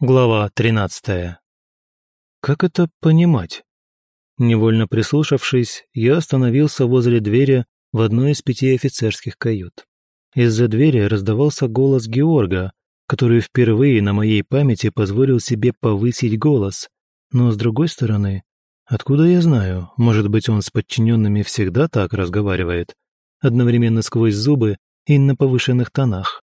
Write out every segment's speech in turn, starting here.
Глава 13. Как это понимать? Невольно прислушавшись, я остановился возле двери в одной из пяти офицерских кают. Из-за двери раздавался голос Георга, который впервые на моей памяти позволил себе повысить голос. Но с другой стороны, откуда я знаю, может быть, он с подчиненными всегда так разговаривает, одновременно сквозь зубы и на повышенных тонах.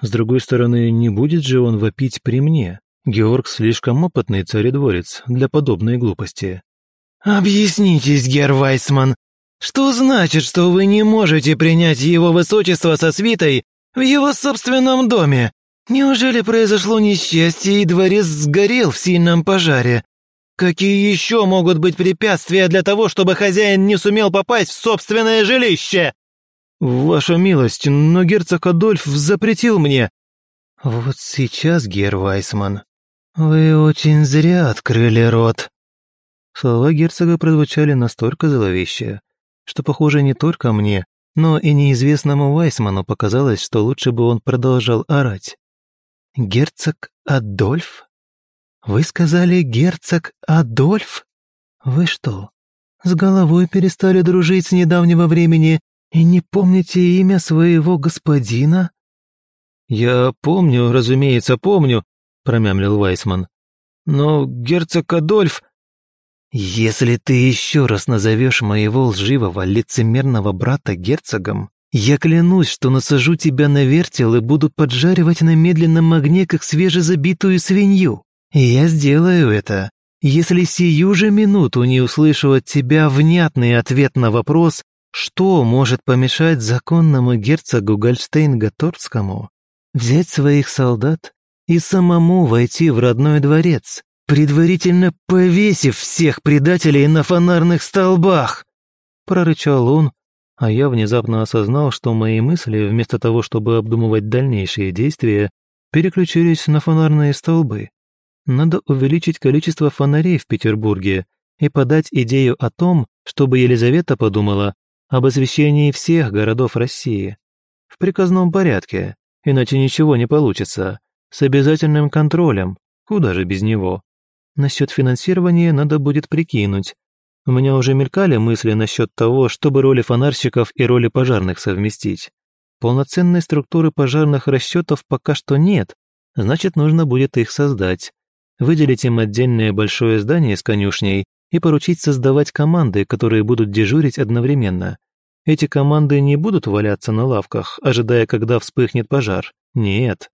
С другой стороны, не будет же он вопить при мне. Георг слишком опытный царедворец для подобной глупости. «Объяснитесь, Гер Вайсман, что значит, что вы не можете принять его высочество со свитой в его собственном доме? Неужели произошло несчастье и дворец сгорел в сильном пожаре? Какие еще могут быть препятствия для того, чтобы хозяин не сумел попасть в собственное жилище?» «Ваша милость, но герцог Адольф запретил мне». «Вот сейчас, Гер Вайсман, вы очень зря открыли рот». Слова герцога прозвучали настолько зловеще, что, похоже, не только мне, но и неизвестному Вайсману показалось, что лучше бы он продолжал орать. «Герцог Адольф? Вы сказали герцог Адольф? Вы что, с головой перестали дружить с недавнего времени «И не помните имя своего господина?» «Я помню, разумеется, помню», — промямлил Вайсман. «Но герцог Адольф...» «Если ты еще раз назовешь моего лживого, лицемерного брата герцогом, я клянусь, что насажу тебя на вертел и буду поджаривать на медленном огне, как свежезабитую свинью. И я сделаю это, если сию же минуту не услышу от тебя внятный ответ на вопрос, что может помешать законному герцогу Гольштейн-Гаторскому взять своих солдат и самому войти в родной дворец, предварительно повесив всех предателей на фонарных столбах?» Прорычал он, а я внезапно осознал, что мои мысли, вместо того, чтобы обдумывать дальнейшие действия, переключились на фонарные столбы. Надо увеличить количество фонарей в Петербурге и подать идею о том, чтобы Елизавета подумала, об освещении всех городов России. В приказном порядке, иначе ничего не получится. С обязательным контролем, куда же без него. Насчет финансирования надо будет прикинуть. У меня уже мелькали мысли насчет того, чтобы роли фонарщиков и роли пожарных совместить. Полноценной структуры пожарных расчетов пока что нет, значит, нужно будет их создать. Выделить им отдельное большое здание с конюшней и поручить создавать команды, которые будут дежурить одновременно. Эти команды не будут валяться на лавках, ожидая, когда вспыхнет пожар. Нет.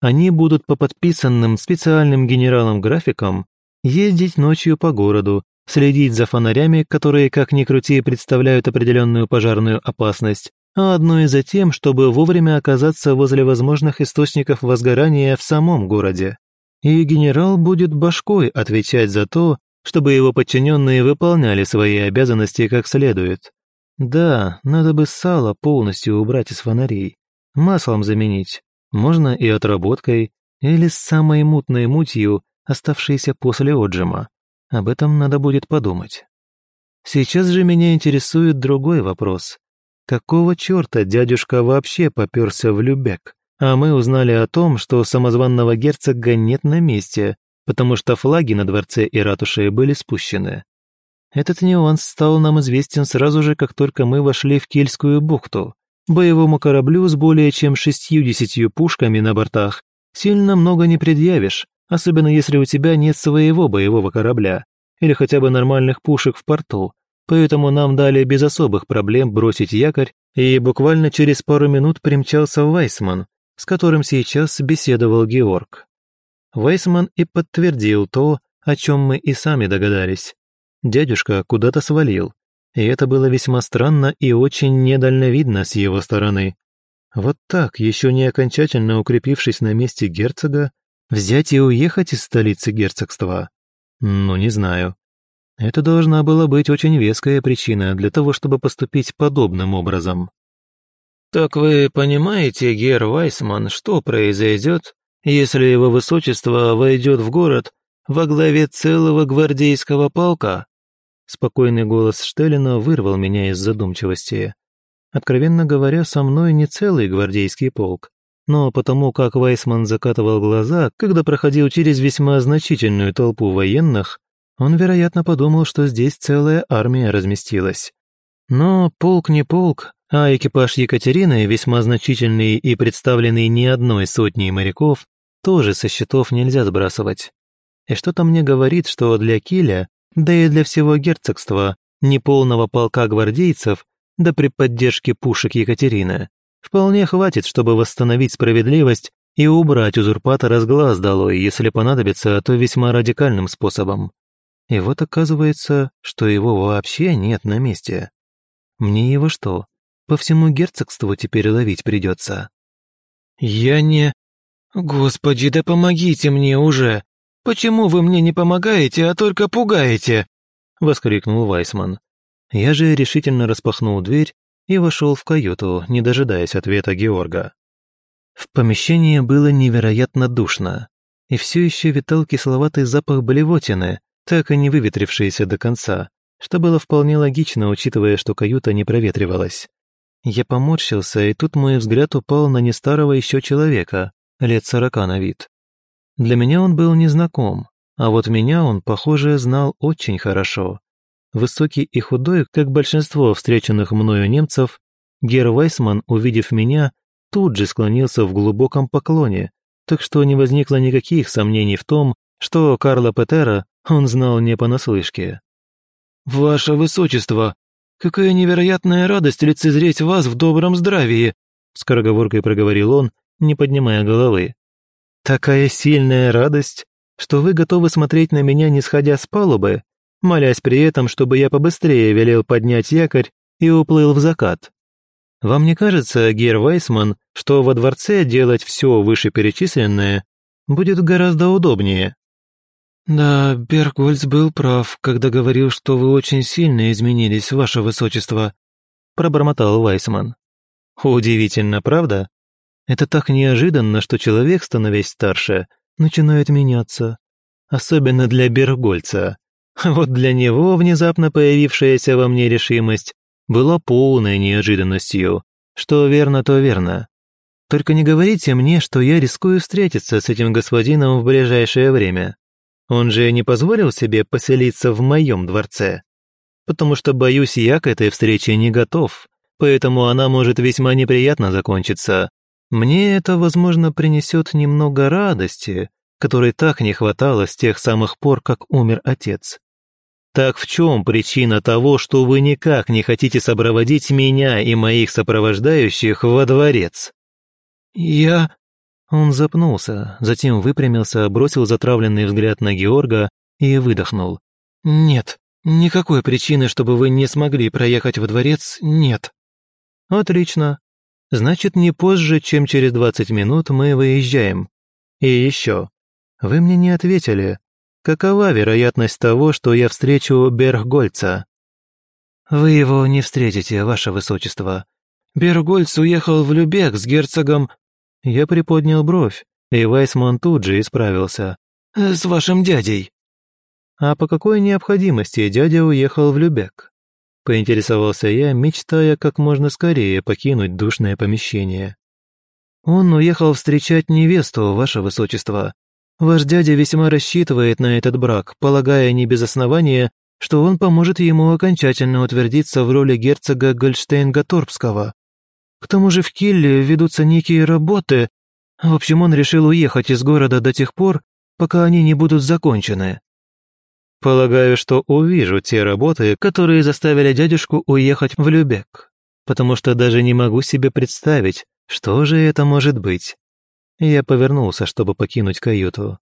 Они будут по подписанным специальным генералам графикам ездить ночью по городу, следить за фонарями, которые, как ни крути, представляют определенную пожарную опасность, а одно и за тем, чтобы вовремя оказаться возле возможных источников возгорания в самом городе. И генерал будет башкой отвечать за то, чтобы его подчиненные выполняли свои обязанности как следует. Да, надо бы сало полностью убрать из фонарей, маслом заменить, можно и отработкой, или с самой мутной мутью, оставшейся после отжима. Об этом надо будет подумать. Сейчас же меня интересует другой вопрос. Какого черта дядюшка вообще попёрся в Любек? А мы узнали о том, что самозванного герцога нет на месте, потому что флаги на дворце и ратуше были спущены. Этот нюанс стал нам известен сразу же, как только мы вошли в Кельскую бухту. Боевому кораблю с более чем шестьюдесятью пушками на бортах сильно много не предъявишь, особенно если у тебя нет своего боевого корабля или хотя бы нормальных пушек в порту, поэтому нам дали без особых проблем бросить якорь, и буквально через пару минут примчался Вайсман, с которым сейчас беседовал Георг. Вайсман и подтвердил то, о чем мы и сами догадались. Дядюшка куда-то свалил, и это было весьма странно и очень недальновидно с его стороны. Вот так, еще не окончательно укрепившись на месте герцога, взять и уехать из столицы герцогства? Ну, не знаю. Это должна была быть очень веская причина для того, чтобы поступить подобным образом. «Так вы понимаете, Гер Вайсман, что произойдет, если его высочество войдет в город во главе целого гвардейского полка?» Спокойный голос Штеллина вырвал меня из задумчивости. Откровенно говоря, со мной не целый гвардейский полк, но потому как Вайсман закатывал глаза, когда проходил через весьма значительную толпу военных, он, вероятно, подумал, что здесь целая армия разместилась. Но полк не полк, а экипаж Екатерины, весьма значительный и представленный не одной сотней моряков, тоже со счетов нельзя сбрасывать. И что-то мне говорит, что для Киля, да и для всего герцогства, неполного полка гвардейцев, да при поддержке пушек Екатерины, вполне хватит, чтобы восстановить справедливость и убрать узурпатора с глаз долой, если понадобится, то весьма радикальным способом. И вот оказывается, что его вообще нет на месте. Мне его что, по всему герцогству теперь ловить придется? «Я не...» «Господи, да помогите мне уже! Почему вы мне не помогаете, а только пугаете?» — воскликнул Вайсман. Я же решительно распахнул дверь и вошел в каюту, не дожидаясь ответа Георга. В помещении было невероятно душно, и все еще витал кисловатый запах блевотины, так и не выветрившийся до конца, что было вполне логично, учитывая, что каюта не проветривалась. Я поморщился, и тут мой взгляд упал на нестарого еще человека, лет сорока на вид. Для меня он был незнаком, а вот меня он, похоже, знал очень хорошо. Высокий и худой, как большинство встреченных мною немцев, Гер Вайсман, увидев меня, тут же склонился в глубоком поклоне, так что не возникло никаких сомнений в том, что Карла Петера он знал не понаслышке. «Ваше Высочество, какая невероятная радость лицезреть вас в добром здравии!» скороговоркой проговорил он, не поднимая головы. «Такая сильная радость, что вы готовы смотреть на меня, не сходя с палубы, молясь при этом, чтобы я побыстрее велел поднять якорь и уплыл в закат. Вам не кажется, Гер Вайсман, что во дворце делать все вышеперечисленное будет гораздо удобнее?» «Да, Бергольц был прав, когда говорил, что вы очень сильно изменились, ваше высочество», пробормотал Вайсман. «Удивительно, правда? Это так неожиданно, что человек, становясь старше, начинает меняться. Особенно для Бергольца. Вот для него внезапно появившаяся во мне решимость была полной неожиданностью. Что верно, то верно. Только не говорите мне, что я рискую встретиться с этим господином в ближайшее время. Он же не позволил себе поселиться в моем дворце. Потому что, боюсь, я к этой встрече не готов, поэтому она может весьма неприятно закончиться, мне это, возможно, принесет немного радости, которой так не хватало с тех самых пор, как умер отец. Так в чем причина того, что вы никак не хотите сопроводить меня и моих сопровождающих во дворец? Я... Он запнулся, затем выпрямился, бросил затравленный взгляд на Георга и выдохнул. «Нет, никакой причины, чтобы вы не смогли проехать во дворец, нет». «Отлично. Значит, не позже, чем через 20 минут мы выезжаем. И еще. Вы мне не ответили. Какова вероятность того, что я встречу Бергольца? Вы его не встретите, ваше высочество. Бергольц уехал в Любек с герцогом... Я приподнял бровь, и Вайсман тут же исправился. «С вашим дядей». «А по какой необходимости дядя уехал в Любек?» Поинтересовался я, мечтая как можно скорее покинуть душное помещение. «Он уехал встречать невесту, ваше высочество. Ваш дядя весьма рассчитывает на этот брак, полагая не без основания, что он поможет ему окончательно утвердиться в роли герцога Гольштейн-Гаторбского. К тому же в Килле ведутся некие работы. В общем, он решил уехать из города до тех пор, пока они не будут закончены. Полагаю, что увижу те работы, которые заставили дядюшку уехать в Любек, потому что даже не могу себе представить, что же это может быть. Я повернулся, чтобы покинуть каюту.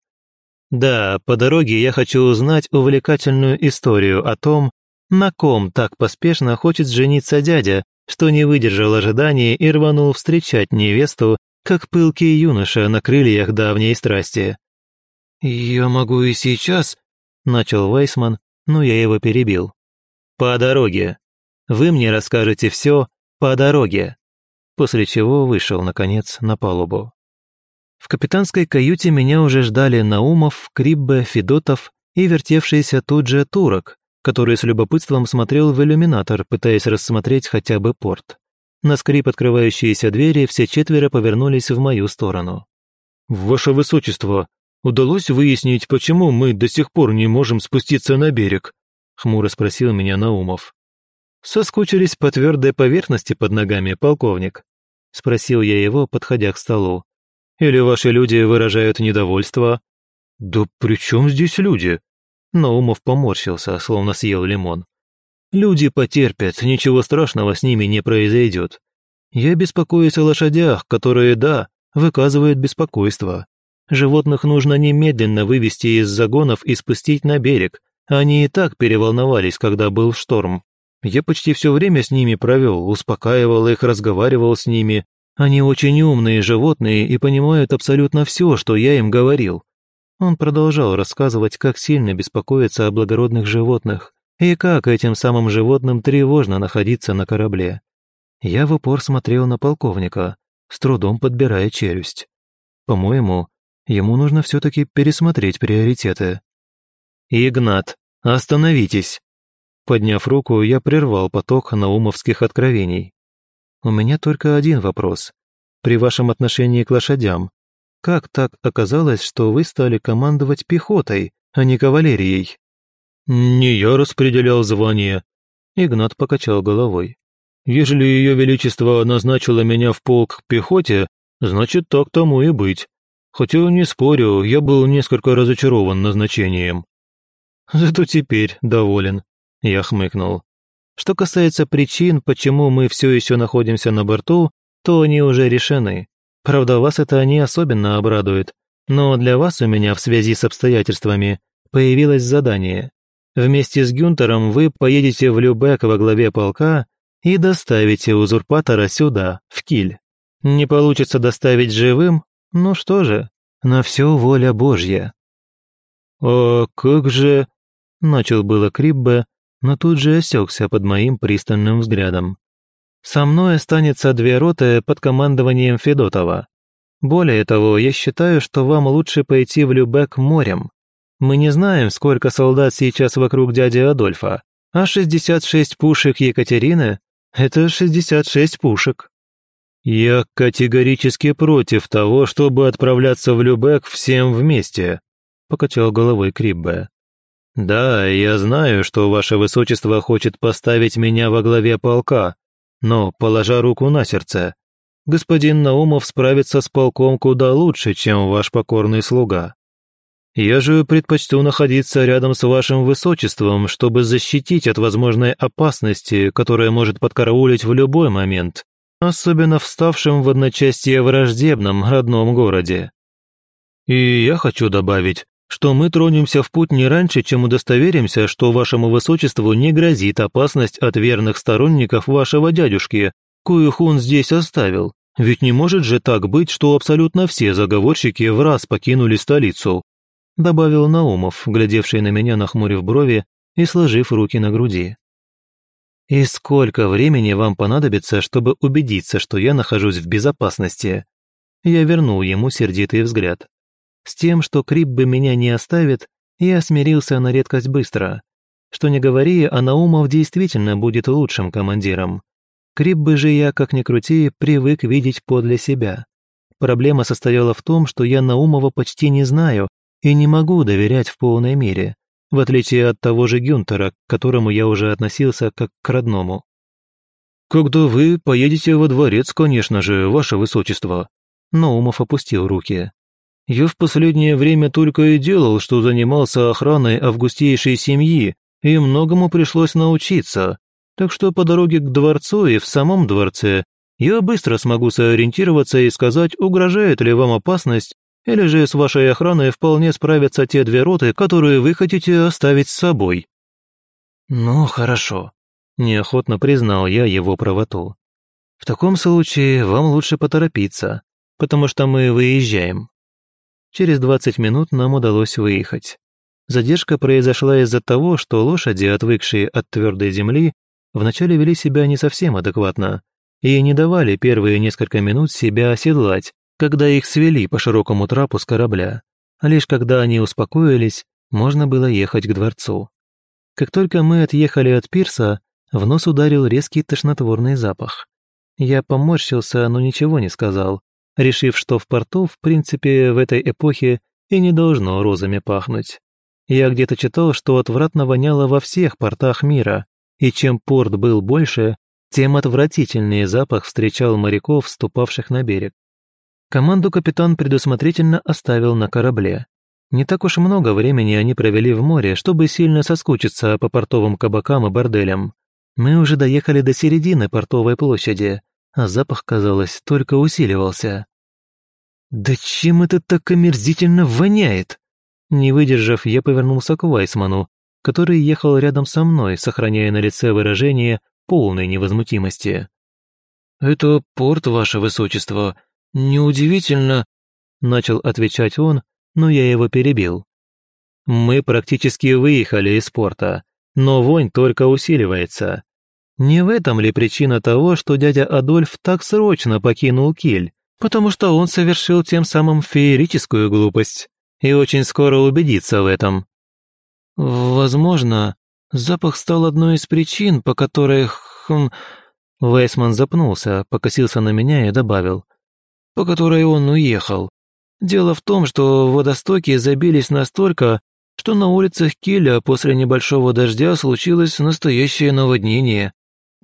Да, по дороге я хочу узнать увлекательную историю о том, на ком так поспешно хочет жениться дядя, что не выдержал ожидания и рванул встречать невесту, как пылкий юноша на крыльях давней страсти. «Я могу и сейчас начал Вайсман, но я его перебил. «По дороге. Вы мне расскажете все по дороге». После чего вышел, наконец, на палубу. В капитанской каюте меня уже ждали Наумов, Криббе, Федотов и вертевшийся тут же турок, который с любопытством смотрел в иллюминатор, пытаясь рассмотреть хотя бы порт. На скрип открывающиеся двери все четверо повернулись в мою сторону. «Ваше Высочество, удалось выяснить, почему мы до сих пор не можем спуститься на берег?» — хмуро спросил меня Наумов. «Соскучились по твердой поверхности под ногами, полковник?» — спросил я его, подходя к столу. «Или ваши люди выражают недовольство?» «Да при чем здесь люди?» Наумов поморщился, словно съел лимон. Люди потерпят, ничего страшного с ними не произойдет. Я беспокоюсь о лошадях, которые, да, выказывают беспокойство. Животных нужно немедленно вывести из загонов и спустить на берег. Они и так переволновались, когда был шторм. Я почти все время с ними провел, успокаивал их, разговаривал с ними. Они очень умные животные и понимают абсолютно все, что я им говорил. Он продолжал рассказывать, как сильно беспокоится о благородных животных, и как этим самым животным тревожно находиться на корабле. Я в упор смотрел на полковника, с трудом подбирая челюсть. По-моему, ему нужно все-таки пересмотреть приоритеты. «Игнат, остановитесь!» Подняв руку, я прервал поток наумовских откровений. «У меня только один вопрос. При вашем отношении к лошадям, как так оказалось, что вы стали командовать пехотой, а не кавалерией?» «Не я распределял звание», — Игнат покачал головой. «Ежели Ее Величество назначило меня в полк к пехоте, значит, так тому и быть. Хотя, не спорю, я был несколько разочарован назначением». «Зато теперь доволен», — я хмыкнул. «Что касается причин, почему мы все еще находимся на борту, то они уже решены. Правда, вас это не особенно обрадует, но для вас у меня в связи с обстоятельствами появилось задание. Вместе с Гюнтером вы поедете в Любек во главе полка и доставите узурпатора сюда, в Киль. Не получится доставить живым? Ну что же, на все воля Божья». «А как же...» — начал было Криббе, но тут же осекся под моим пристальным взглядом. «Со мной останется две роты под командованием Федотова. Более того, я считаю, что вам лучше пойти в Любек морем. Мы не знаем, сколько солдат сейчас вокруг дяди Адольфа, а 66 пушек Екатерины – это 66 пушек. Я категорически против того, чтобы отправляться в Любек всем вместе, покачал головой Криббе. Да, я знаю, что ваше высочество хочет поставить меня во главе полка, но, положа руку на сердце, господин Наумов справится с полком куда лучше, чем ваш покорный слуга. Я же предпочту находиться рядом с вашим высочеством, чтобы защитить от возможной опасности, которая может подкараулить в любой момент, особенно в ставшем в одночасье враждебном родном городе. И я хочу добавить, что мы тронемся в путь не раньше, чем удостоверимся, что вашему высочеству не грозит опасность от верных сторонников вашего дядюшки, коих он здесь оставил, ведь не может же так быть, что абсолютно все заговорщики в раз покинули столицу добавил Наумов, глядевший на меня, нахмурив брови и сложив руки на груди. «И сколько времени вам понадобится, чтобы убедиться, что я нахожусь в безопасности?» Я вернул ему сердитый взгляд. С тем, что Крип бы меня не оставит, я смирился на редкость быстро. Что не говори, а Наумов действительно будет лучшим командиром. Крип бы же я, как ни крути, привык видеть подле себя. Проблема состояла в том, что я Наумова почти не знаю и не могу доверять в полной мере, в отличие от того же Гюнтера, к которому я уже относился как к родному. «Когда вы поедете во дворец, конечно же, ваше высочество», Наумов опустил руки. «Я в последнее время только и делал, что занимался охраной августейшей семьи, и многому пришлось научиться, так что по дороге к дворцу и в самом дворце я быстро смогу сориентироваться и сказать, угрожает ли вам опасность или же с вашей охраной вполне справятся те две роты, которые вы хотите оставить с собой». «Ну, хорошо», – неохотно признал я его правоту. «В таком случае вам лучше поторопиться, потому что мы выезжаем». Через 20 минут нам удалось выехать. Задержка произошла из-за того, что лошади, отвыкшие от твердой земли, вначале вели себя не совсем адекватно и не давали первые несколько минут себя оседлать, когда их свели по широкому трапу с корабля. Лишь когда они успокоились, можно было ехать к дворцу. Как только мы отъехали от пирса, в нос ударил резкий тошнотворный запах. Я поморщился, но ничего не сказал, решив, что в порту, в принципе, в этой эпохе и не должно розами пахнуть. Я где-то читал, что отвратно воняло во всех портах мира, и чем порт был больше, тем отвратительнее запах встречал моряков, ступавших на берег. Команду капитан предусмотрительно оставил на корабле. Не так уж много времени они провели в море, чтобы сильно соскучиться по портовым кабакам и борделям. Мы уже доехали до середины портовой площади, а запах, казалось, только усиливался. «Да чем это так омерзительно воняет?» Не выдержав, я повернулся к Вайсману, который ехал рядом со мной, сохраняя на лице выражение полной невозмутимости. «Это порт, ваше высочество. Неудивительно...» Начал отвечать он, но я его перебил. «Мы практически выехали из порта, но вонь только усиливается. Не в этом ли причина того, что дядя Адольф так срочно покинул Киль? Потому что он совершил тем самым феерическую глупость и очень скоро убедится в этом». «Возможно, запах стал одной из причин, по которой Хм...» Вейсман запнулся, покосился на меня и добавил. «По которой он уехал. Дело в том, что водостоки забились настолько, что на улицах Киля после небольшого дождя случилось настоящее наводнение.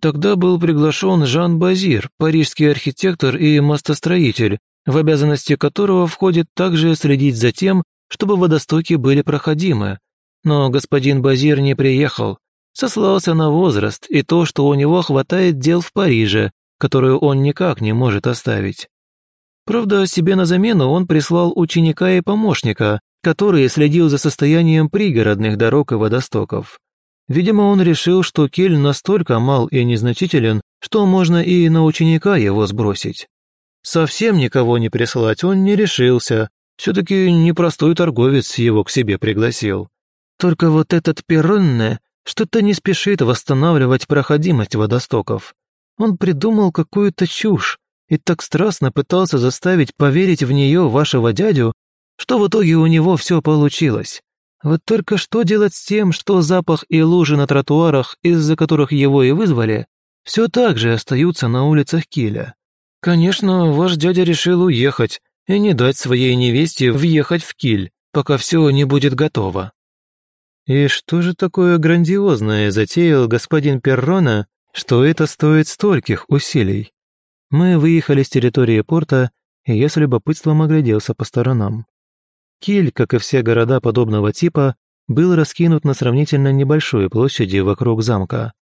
Тогда был приглашен Жан Базир, парижский архитектор и мостостроитель, в обязанности которого входит также следить за тем, чтобы водостоки были проходимы. Но господин Базир не приехал, сослался на возраст и то, что у него хватает дел в Париже, которую он никак не может оставить. Правда, себе на замену он прислал ученика и помощника, который следил за состоянием пригородных дорог и водостоков. Видимо, он решил, что Кель настолько мал и незначителен, что можно и на ученика его сбросить. Совсем никого не прислать он не решился, все-таки непростой торговец его к себе пригласил. Только вот этот Перронне что-то не спешит восстанавливать проходимость водостоков. Он придумал какую-то чушь и так страстно пытался заставить поверить в нее вашего дядю, что в итоге у него все получилось. Вот только что делать с тем, что запах и лужи на тротуарах, из-за которых его и вызвали, все так же остаются на улицах Киля. Конечно, ваш дядя решил уехать и не дать своей невесте въехать в Киль, пока все не будет готово. И что же такое грандиозное затеял господин Перрона, что это стоит стольких усилий? Мы выехали с территории порта, и я с любопытством огляделся по сторонам. Киль, как и все города подобного типа, был раскинут на сравнительно небольшой площади вокруг замка.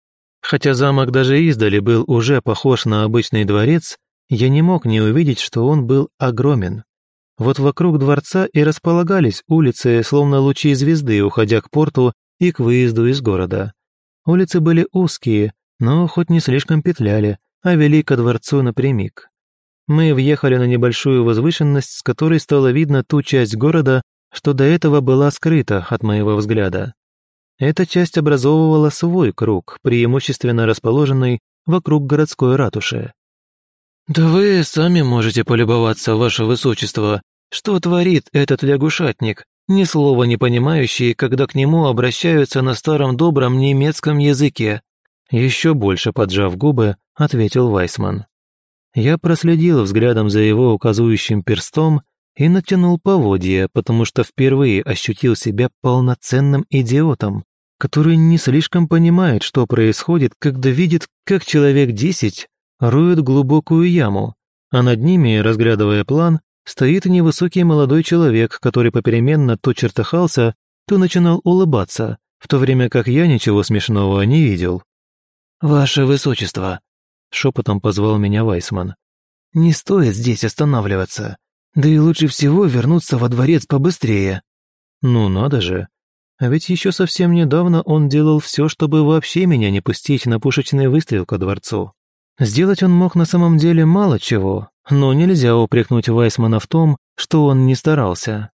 Хотя замок даже издали был уже похож на обычный дворец, я не мог не увидеть, что он был огромен. Вот вокруг дворца и располагались улицы, словно лучи звезды, уходя к порту и к выезду из города. Улицы были узкие, но хоть не слишком петляли, а вели ко дворцу напрямик. Мы въехали на небольшую возвышенность, с которой стало видно ту часть города, что до этого была скрыта от моего взгляда. Эта часть образовывала свой круг, преимущественно расположенный вокруг городской ратуши. «Да вы сами можете полюбоваться, ваше высочество, что творит этот лягушатник, ни слова не понимающий, когда к нему обращаются на старом добром немецком языке». Еще больше поджав губы, ответил Вайсман. Я проследил взглядом за его указующим перстом и натянул поводья, потому что впервые ощутил себя полноценным идиотом, который не слишком понимает, что происходит, когда видит, как человек десять роют глубокую яму, а над ними, разглядывая план, стоит невысокий молодой человек, который попеременно то чертыхался, то начинал улыбаться, в то время как я ничего смешного не видел. «Ваше Высочество», — шепотом позвал меня Вайсман, — «не стоит здесь останавливаться, да и лучше всего вернуться во дворец побыстрее». «Ну надо же, а ведь еще совсем недавно он делал все, чтобы вообще меня не пустить на пушечный выстрел ко дворцу. Сделать он мог на самом деле мало чего, но нельзя упрекнуть Вайсмана в том, что он не старался.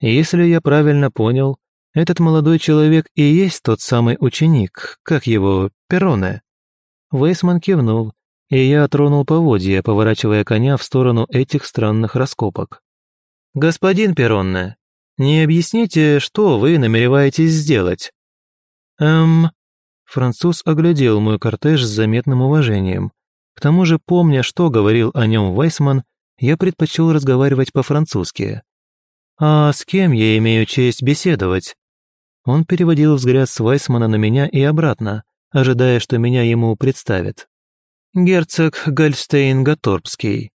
Если я правильно понял, этот молодой человек и есть тот самый ученик, как его, Перроне. Вейсман кивнул, и я тронул поводья, поворачивая коня в сторону этих странных раскопок. «Господин Перронне, не объясните, что вы намереваетесь сделать?» «Эм...» Француз оглядел мой кортеж с заметным уважением, К тому же, помня, что говорил о нем Вайсман, я предпочел разговаривать по-французски. «А с кем я имею честь беседовать?» Он переводил взгляд с Вайсмана на меня и обратно, ожидая, что меня ему представят. «Герцог Гольштейн-Гаторбский».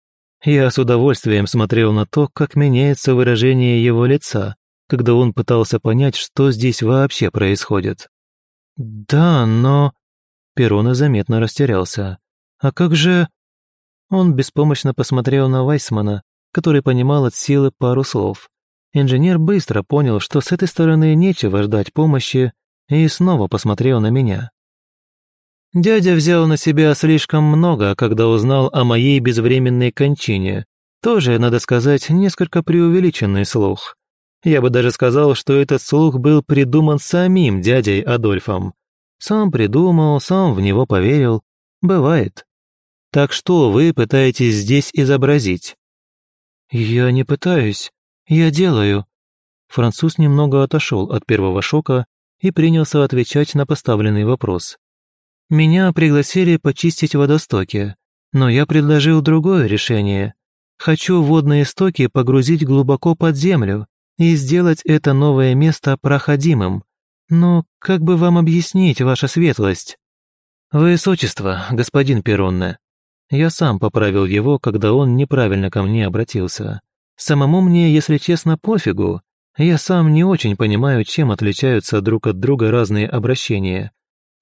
Я с удовольствием смотрел на то, как меняется выражение его лица, когда он пытался понять, что здесь вообще происходит. «Да, но...» Перона заметно растерялся. «А как же...» Он беспомощно посмотрел на Вайсмана, который понимал от силы пару слов. Инженер быстро понял, что с этой стороны нечего ждать помощи, и снова посмотрел на меня. Дядя взял на себя слишком много, когда узнал о моей безвременной кончине. Тоже, надо сказать, несколько преувеличенный слух. Я бы даже сказал, что этот слух был придуман самим дядей Адольфом. Сам придумал, сам в него поверил. Бывает. Так что вы пытаетесь здесь изобразить? Я не пытаюсь. Я делаю. Француз немного отошел от первого шока и принялся отвечать на поставленный вопрос. Меня пригласили почистить водостоки, но я предложил другое решение. Хочу водные стоки погрузить глубоко под землю и сделать это новое место проходимым. Но как бы вам объяснить, ваша светлость? Высочество, господин Перонне. Я сам поправил его, когда он неправильно ко мне обратился. Самому мне, если честно, пофигу. Я сам не очень понимаю, чем отличаются друг от друга разные обращения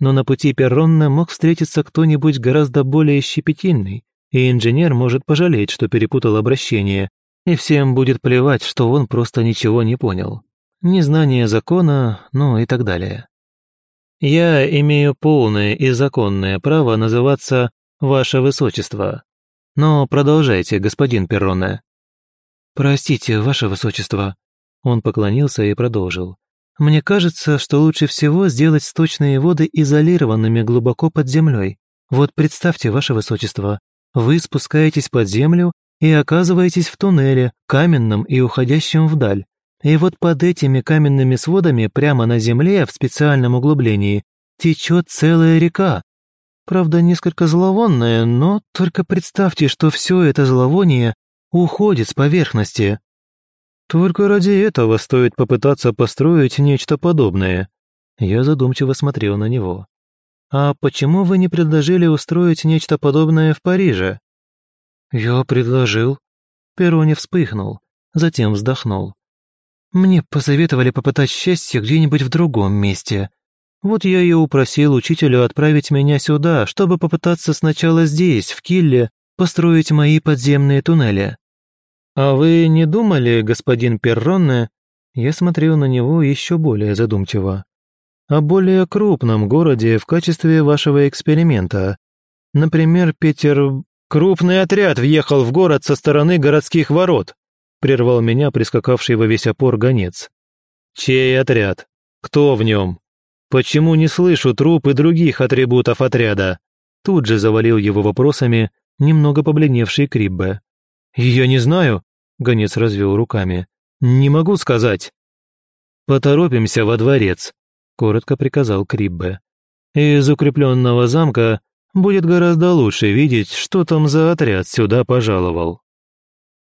но на пути Перронна мог встретиться кто-нибудь гораздо более щепетильный, и инженер может пожалеть, что перепутал обращение, и всем будет плевать, что он просто ничего не понял. Незнание закона, ну и так далее. Я имею полное и законное право называться «Ваше Высочество». Но продолжайте, господин Перроне. «Простите, Ваше Высочество». Он поклонился и продолжил. Мне кажется, что лучше всего сделать сточные воды изолированными глубоко под землей. Вот представьте, ваше высочество, вы спускаетесь под землю и оказываетесь в туннеле, каменном и уходящем вдаль. И вот под этими каменными сводами прямо на земле в специальном углублении течет целая река. Правда, несколько зловонная, но только представьте, что все это зловоние уходит с поверхности. Только ради этого стоит попытаться построить нечто подобное. Я задумчиво смотрел на него. А почему вы не предложили устроить нечто подобное в Париже? Я предложил. Перо вспыхнул, затем вздохнул. Мне посоветовали попытать счастье где-нибудь в другом месте. Вот я и упросил учителя отправить меня сюда, чтобы попытаться сначала здесь, в Килле, построить мои подземные туннели. «А вы не думали, господин Перронне?» Я смотрел на него еще более задумчиво. «О более крупном городе в качестве вашего эксперимента. Например, Питер... Крупный отряд въехал в город со стороны городских ворот», прервал меня прискакавший во весь опор гонец. «Чей отряд? Кто в нем? Почему не слышу труп и других атрибутов отряда?» Тут же завалил его вопросами немного побледневший Криббе. «Я не знаю», — гонец развел руками. «Не могу сказать». «Поторопимся во дворец», — коротко приказал Криббе. «Из укрепленного замка будет гораздо лучше видеть, что там за отряд сюда пожаловал».